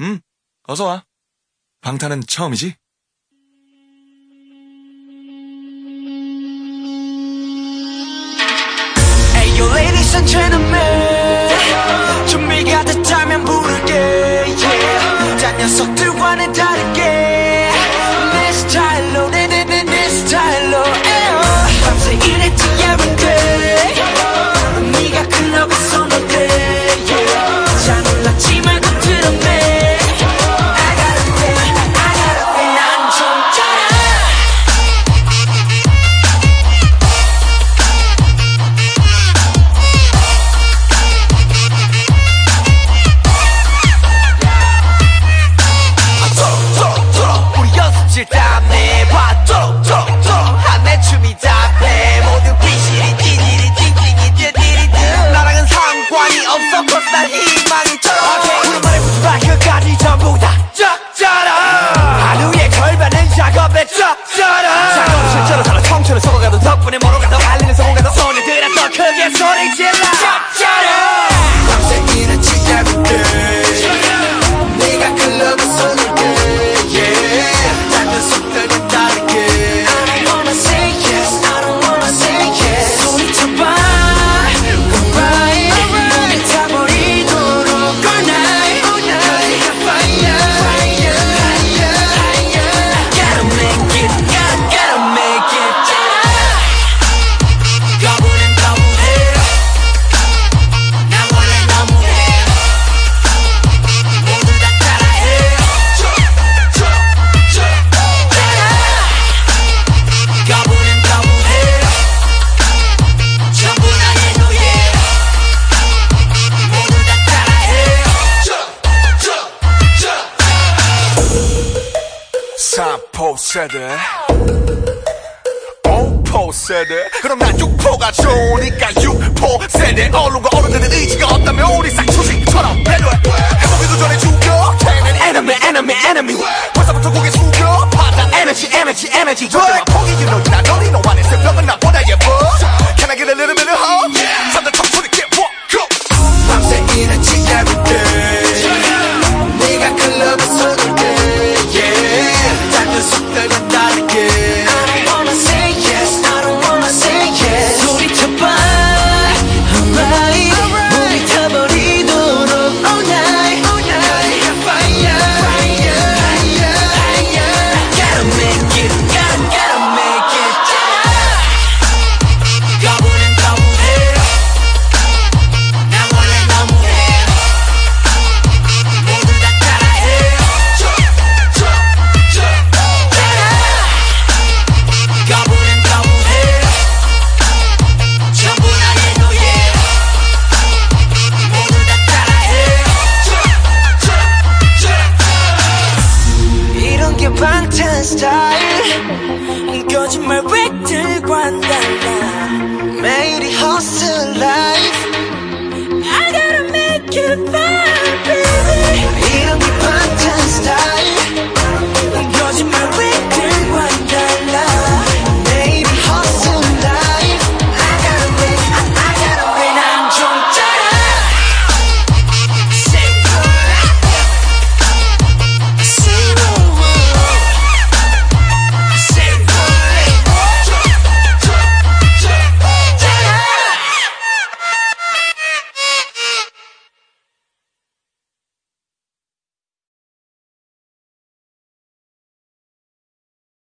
응, 어서 와. 방탄은 처음이지? 준비가 됐다면 부를게 yeah. 자 녀석들 I'm 세대. 오포 세대. 그럼 난 육포가 좋으니까 육포 세대. 어른과 어른들은 의지가 없다면 우리 싹초식처럼 배려해. 해보기도 전에 죽여. 걔는 enemy enemy enemy. 벌써부터 고개 숙여. 받아 에너지 에너지 에너지 절대 포기 길로 지나 너니 너만의 새벽은 나보다 예뻐. Can I get a little bit of hope? 방탄 스타일 거짓말 왜 들고 한다나 매일이 허슬 라이프 I gotta make it fun